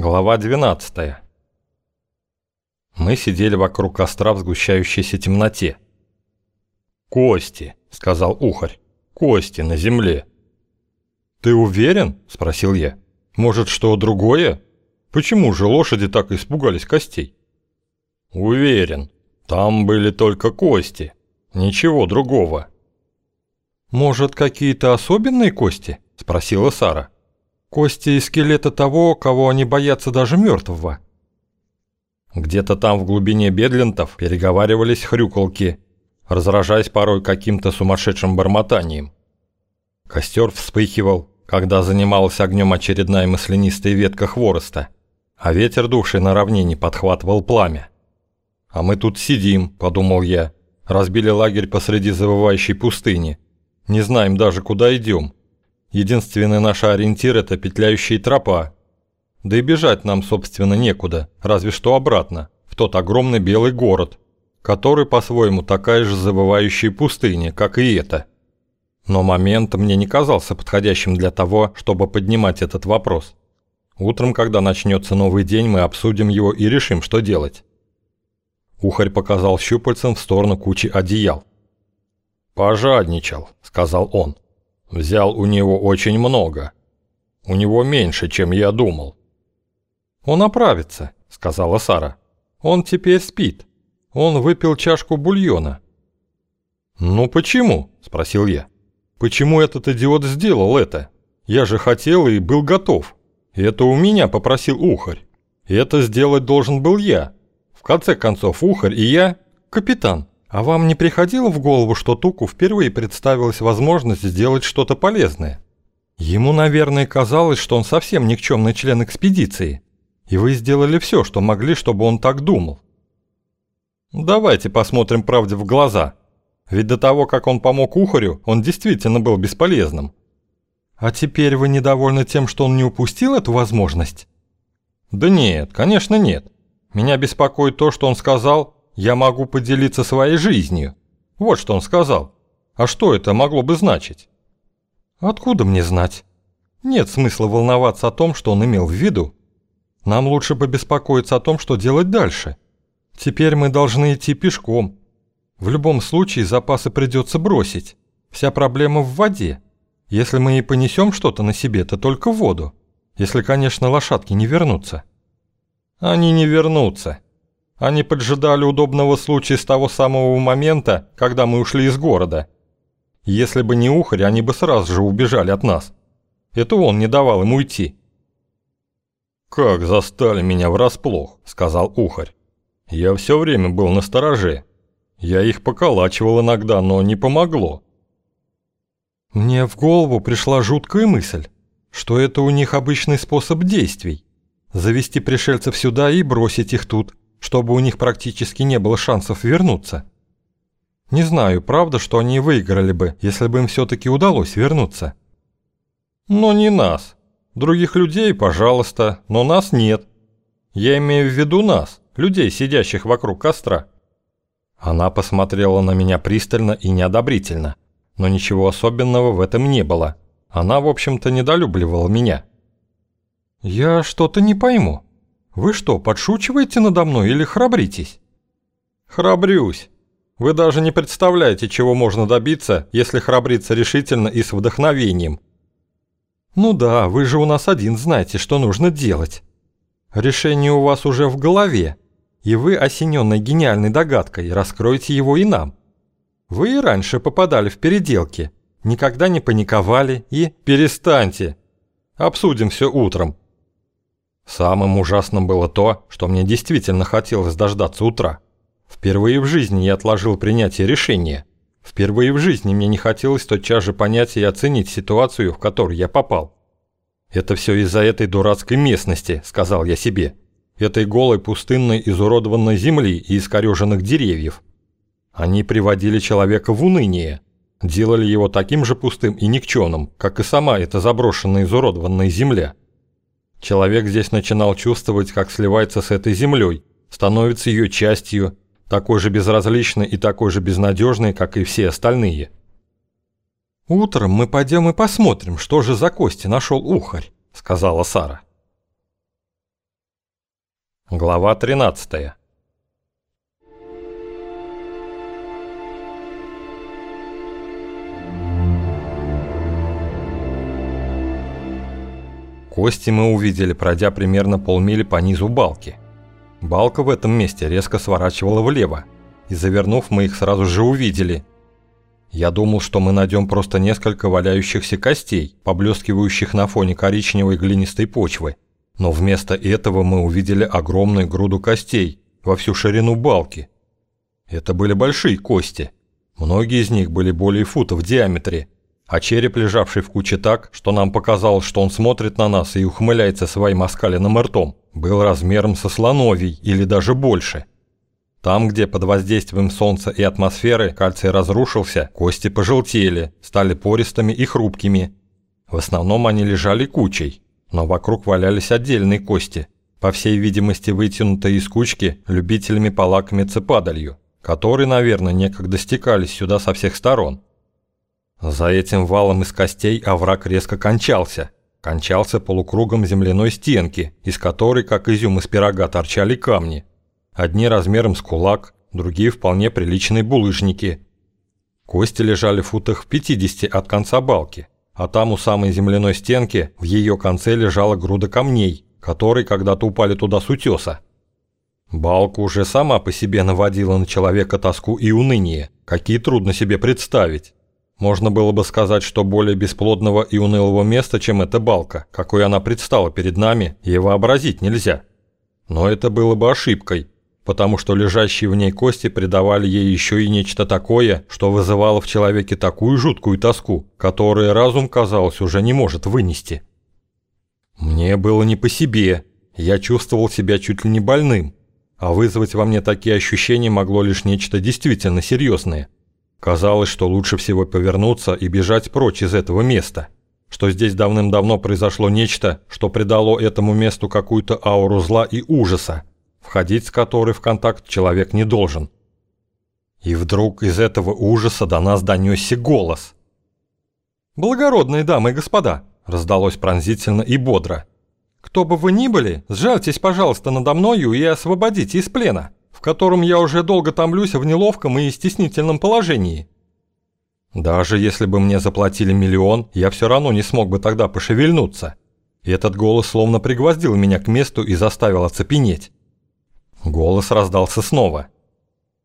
Глава 12 Мы сидели вокруг костра в сгущающейся темноте. «Кости», — сказал Ухарь, — «кости на земле». «Ты уверен?» — спросил я. «Может, что другое? Почему же лошади так испугались костей?» «Уверен. Там были только кости. Ничего другого». «Может, какие-то особенные кости?» — спросила Сара. «Кости и скелета того, кого они боятся даже мертвого». Где-то там в глубине бедлинтов переговаривались хрюколки, разражаясь порой каким-то сумасшедшим бормотанием. Костер вспыхивал, когда занималась огнем очередная маслянистая ветка хвороста, а ветер, дувший на равнине, подхватывал пламя. «А мы тут сидим», — подумал я, — разбили лагерь посреди завывающей пустыни. Не знаем даже, куда идем. Единственный наш ориентир – это петляющая тропа. Да и бежать нам, собственно, некуда, разве что обратно, в тот огромный белый город, который по-своему такая же забывающая пустыня, как и эта. Но момент мне не казался подходящим для того, чтобы поднимать этот вопрос. Утром, когда начнется новый день, мы обсудим его и решим, что делать. Ухарь показал щупальцем в сторону кучи одеял. «Пожадничал», — сказал он. «Взял у него очень много. У него меньше, чем я думал». «Он оправится», — сказала Сара. «Он теперь спит. Он выпил чашку бульона». «Ну почему?» – спросил я. «Почему этот идиот сделал это? Я же хотел и был готов. Это у меня попросил Ухарь. Это сделать должен был я. В конце концов, Ухарь и я – капитан. А вам не приходило в голову, что Туку впервые представилась возможность сделать что-то полезное? Ему, наверное, казалось, что он совсем никчемный член экспедиции. И вы сделали все, что могли, чтобы он так думал. Давайте посмотрим правде в глаза. Ведь до того, как он помог Ухарю, он действительно был бесполезным. А теперь вы недовольны тем, что он не упустил эту возможность? Да нет, конечно нет. Меня беспокоит то, что он сказал, я могу поделиться своей жизнью. Вот что он сказал. А что это могло бы значить? Откуда мне знать? Нет смысла волноваться о том, что он имел в виду. Нам лучше побеспокоиться о том, что делать дальше. Теперь мы должны идти пешком. В любом случае запасы придется бросить. Вся проблема в воде. Если мы и понесем что-то на себе, то только в воду. Если, конечно, лошадки не вернутся. Они не вернутся. Они поджидали удобного случая с того самого момента, когда мы ушли из города. Если бы не ухарь, они бы сразу же убежали от нас. Это он не давал им уйти. «Как застали меня врасплох», — сказал ухарь. Я все время был на стороже. Я их поколачивал иногда, но не помогло. Мне в голову пришла жуткая мысль, что это у них обычный способ действий. Завести пришельцев сюда и бросить их тут, чтобы у них практически не было шансов вернуться. Не знаю, правда, что они выиграли бы, если бы им все-таки удалось вернуться. Но не нас. Других людей, пожалуйста, но нас нет. Я имею в виду нас людей, сидящих вокруг костра. Она посмотрела на меня пристально и неодобрительно, но ничего особенного в этом не было. Она, в общем-то, недолюбливала меня. «Я что-то не пойму. Вы что, подшучиваете надо мной или храбритесь?» «Храбрюсь. Вы даже не представляете, чего можно добиться, если храбриться решительно и с вдохновением». «Ну да, вы же у нас один знаете, что нужно делать. Решение у вас уже в голове, и вы, осененной гениальной догадкой, раскроете его и нам. Вы и раньше попадали в переделки, никогда не паниковали и... Перестаньте! Обсудим все утром. Самым ужасным было то, что мне действительно хотелось дождаться утра. Впервые в жизни я отложил принятие решения. Впервые в жизни мне не хотелось тотчас же понять и оценить ситуацию, в которую я попал. «Это все из-за этой дурацкой местности», — сказал я себе этой голой пустынной изуродованной земли и искореженных деревьев. Они приводили человека в уныние, делали его таким же пустым и никчемным, как и сама эта заброшенная изуродованная земля. Человек здесь начинал чувствовать, как сливается с этой землей, становится ее частью, такой же безразличной и такой же безнадежной, как и все остальные. «Утром мы пойдем и посмотрим, что же за кости нашел ухарь», — сказала Сара. Глава 13. Кости мы увидели, пройдя примерно полмили по низу балки. Балка в этом месте резко сворачивала влево, и завернув, мы их сразу же увидели. Я думал, что мы найдем просто несколько валяющихся костей, поблескивающих на фоне коричневой глинистой почвы. Но вместо этого мы увидели огромную груду костей во всю ширину балки. Это были большие кости. Многие из них были более фута в диаметре, а череп, лежавший в куче так, что нам показалось, что он смотрит на нас и ухмыляется своим оскаленным ртом, был размером со слоновий или даже больше. Там, где под воздействием солнца и атмосферы кальций разрушился, кости пожелтели, стали пористыми и хрупкими. В основном они лежали кучей, но вокруг валялись отдельные кости, по всей видимости вытянутые из кучки любителями полакомиться падалью, которые, наверное, некогда стекались сюда со всех сторон. За этим валом из костей овраг резко кончался. Кончался полукругом земляной стенки, из которой, как изюм из пирога, торчали камни. Одни размером с кулак, другие вполне приличные булыжники. Кости лежали в футах в 50 от конца балки а там у самой земляной стенки в ее конце лежала груда камней, которые когда-то упали туда с утеса. Балка уже сама по себе наводила на человека тоску и уныние, какие трудно себе представить. Можно было бы сказать, что более бесплодного и унылого места, чем эта балка, какой она предстала перед нами, и вообразить нельзя. Но это было бы ошибкой, потому что лежащие в ней кости придавали ей еще и нечто такое, что вызывало в человеке такую жуткую тоску, которую разум, казалось, уже не может вынести. Мне было не по себе, я чувствовал себя чуть ли не больным, а вызвать во мне такие ощущения могло лишь нечто действительно серьезное. Казалось, что лучше всего повернуться и бежать прочь из этого места, что здесь давным-давно произошло нечто, что придало этому месту какую-то ауру зла и ужаса, входить с которой в контакт человек не должен. И вдруг из этого ужаса до нас донесся голос. «Благородные дамы и господа!» – раздалось пронзительно и бодро. «Кто бы вы ни были, сжальтесь, пожалуйста, надо мною и освободите из плена, в котором я уже долго томлюсь в неловком и стеснительном положении». Даже если бы мне заплатили миллион, я все равно не смог бы тогда пошевельнуться. И этот голос словно пригвоздил меня к месту и заставил оцепенеть. Голос раздался снова.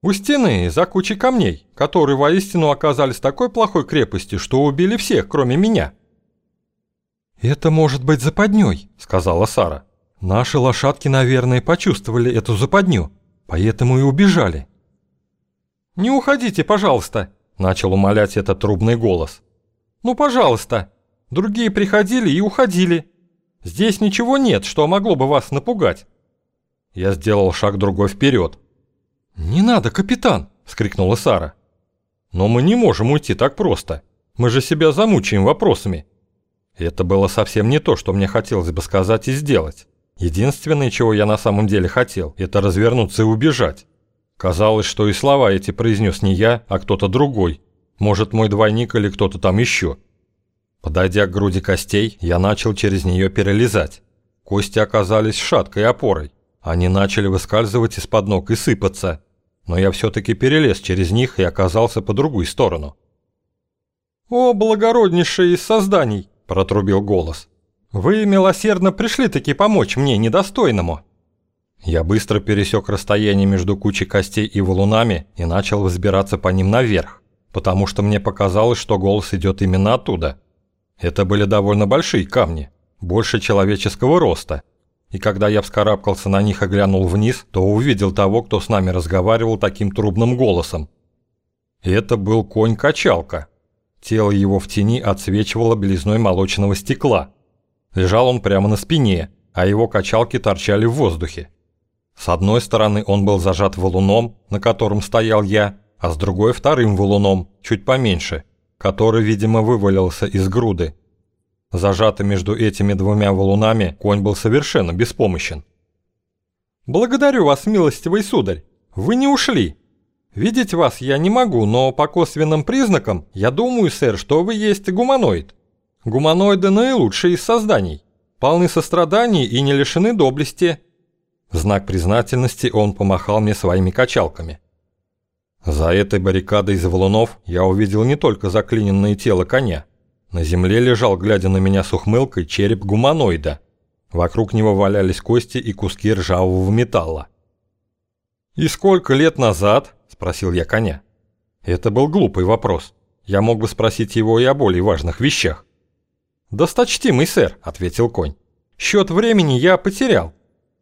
«У стены, за кучей камней, которые воистину оказались такой плохой крепостью, что убили всех, кроме меня». «Это может быть западней», — сказала Сара. «Наши лошадки, наверное, почувствовали эту западню, поэтому и убежали». «Не уходите, пожалуйста», — начал умолять этот трубный голос. «Ну, пожалуйста. Другие приходили и уходили. Здесь ничего нет, что могло бы вас напугать. Я сделал шаг другой вперед. «Не надо, капитан!» – вскрикнула Сара. «Но мы не можем уйти так просто. Мы же себя замучаем вопросами». Это было совсем не то, что мне хотелось бы сказать и сделать. Единственное, чего я на самом деле хотел, это развернуться и убежать. Казалось, что и слова эти произнес не я, а кто-то другой. Может, мой двойник или кто-то там еще. Подойдя к груди костей, я начал через нее перелезать. Кости оказались шаткой опорой. Они начали выскальзывать из-под ног и сыпаться, но я все-таки перелез через них и оказался по другую сторону. «О, благороднейший из созданий!» – протрубил голос. «Вы милосердно пришли-таки помочь мне, недостойному!» Я быстро пересек расстояние между кучей костей и валунами и начал взбираться по ним наверх, потому что мне показалось, что голос идет именно оттуда. Это были довольно большие камни, больше человеческого роста – и когда я вскарабкался на них и глянул вниз, то увидел того, кто с нами разговаривал таким трубным голосом. это был конь-качалка. Тело его в тени отсвечивало белизной молочного стекла. Лежал он прямо на спине, а его качалки торчали в воздухе. С одной стороны он был зажат валуном, на котором стоял я, а с другой вторым валуном, чуть поменьше, который, видимо, вывалился из груды. Зажатый между этими двумя валунами, конь был совершенно беспомощен. «Благодарю вас, милостивый сударь. Вы не ушли. Видеть вас я не могу, но по косвенным признакам я думаю, сэр, что вы есть гуманоид. Гуманоиды наилучшие из созданий, полны сострадания и не лишены доблести. В знак признательности он помахал мне своими качалками. За этой баррикадой из валунов я увидел не только заклиненное тело коня. На земле лежал, глядя на меня с ухмылкой, череп гуманоида. Вокруг него валялись кости и куски ржавого металла. «И сколько лет назад?» – спросил я коня. Это был глупый вопрос. Я мог бы спросить его и о более важных вещах. «Досточтимый сэр», — ответил конь. «Счет времени я потерял.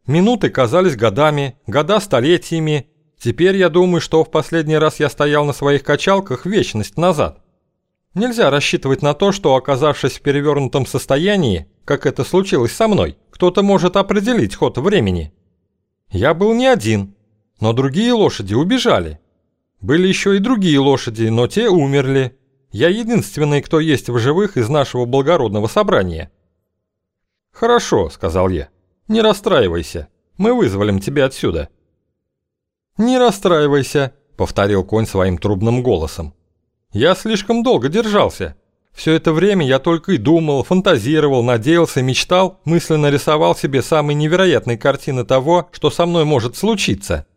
Минуты казались годами, года столетиями. Теперь я думаю, что в последний раз я стоял на своих качалках вечность назад. Нельзя рассчитывать на то, что, оказавшись в перевернутом состоянии, как это случилось со мной, кто-то может определить ход времени. Я был не один, но другие лошади убежали. Были еще и другие лошади, но те умерли. Я единственный, кто есть в живых из нашего благородного собрания». «Хорошо», — сказал я. «Не расстраивайся. Мы вызволим тебя отсюда». «Не расстраивайся», — повторил конь своим трубным голосом. «Я слишком долго держался. Все это время я только и думал, фантазировал, надеялся, мечтал, мысленно рисовал себе самые невероятные картины того, что со мной может случиться.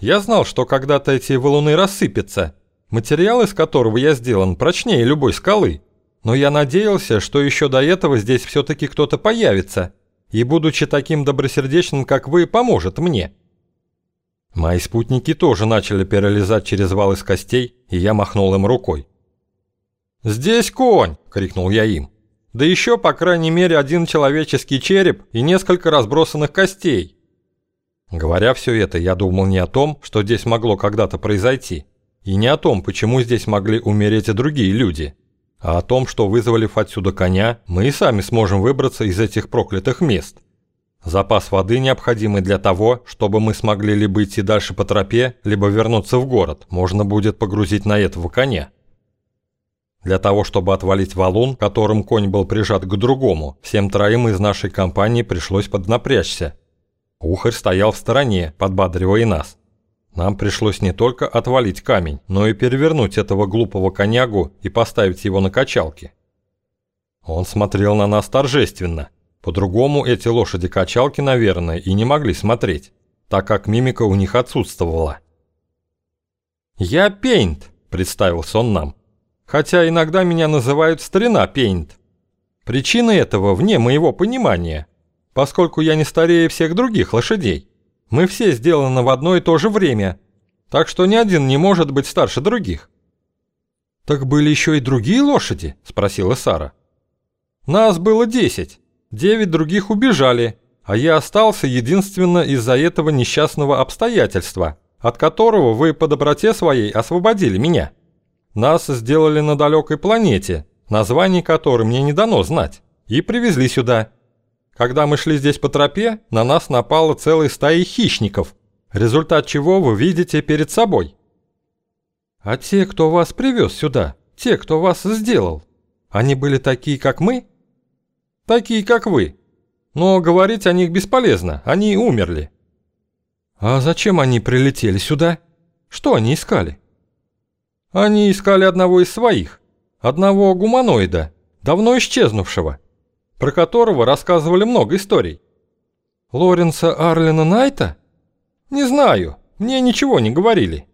Я знал, что когда-то эти валуны рассыпятся, материал из которого я сделан прочнее любой скалы. Но я надеялся, что еще до этого здесь все-таки кто-то появится, и, будучи таким добросердечным, как вы, поможет мне. Мои спутники тоже начали перелезать через вал из костей, и я махнул им рукой. «Здесь конь!» – крикнул я им. «Да еще, по крайней мере, один человеческий череп и несколько разбросанных костей. Говоря все это, я думал не о том, что здесь могло когда-то произойти, и не о том, почему здесь могли умереть и другие люди, а о том, что вызвали отсюда коня, мы и сами сможем выбраться из этих проклятых мест. Запас воды, необходимый для того, чтобы мы смогли либо идти дальше по тропе, либо вернуться в город, можно будет погрузить на этого коня. Для того, чтобы отвалить валун, которым конь был прижат к другому, всем троим из нашей компании пришлось поднапрячься, Ухарь стоял в стороне, подбадривая нас. Нам пришлось не только отвалить камень, но и перевернуть этого глупого конягу и поставить его на качалки. Он смотрел на нас торжественно. По-другому эти лошади-качалки, наверное, и не могли смотреть, так как мимика у них отсутствовала. «Я Пейнт», — представился он нам. «Хотя иногда меня называют Старина Пейнт. Причина этого вне моего понимания поскольку я не старее всех других лошадей. Мы все сделаны в одно и то же время, так что ни один не может быть старше других». «Так были еще и другие лошади?» – спросила Сара. «Нас было десять. Девять других убежали, а я остался единственно из-за этого несчастного обстоятельства, от которого вы по доброте своей освободили меня. Нас сделали на далекой планете, название которой мне не дано знать, и привезли сюда. Когда мы шли здесь по тропе, на нас напала целая стая хищников, результат чего вы видите перед собой. А те, кто вас привез сюда, те, кто вас сделал, они были такие, как мы? Такие, как вы. Но говорить о них бесполезно, они умерли. А зачем они прилетели сюда? Что они искали? Они искали одного из своих, одного гуманоида, давно исчезнувшего про которого рассказывали много историй. Лоренса Арлина Найта? Не знаю, мне ничего не говорили.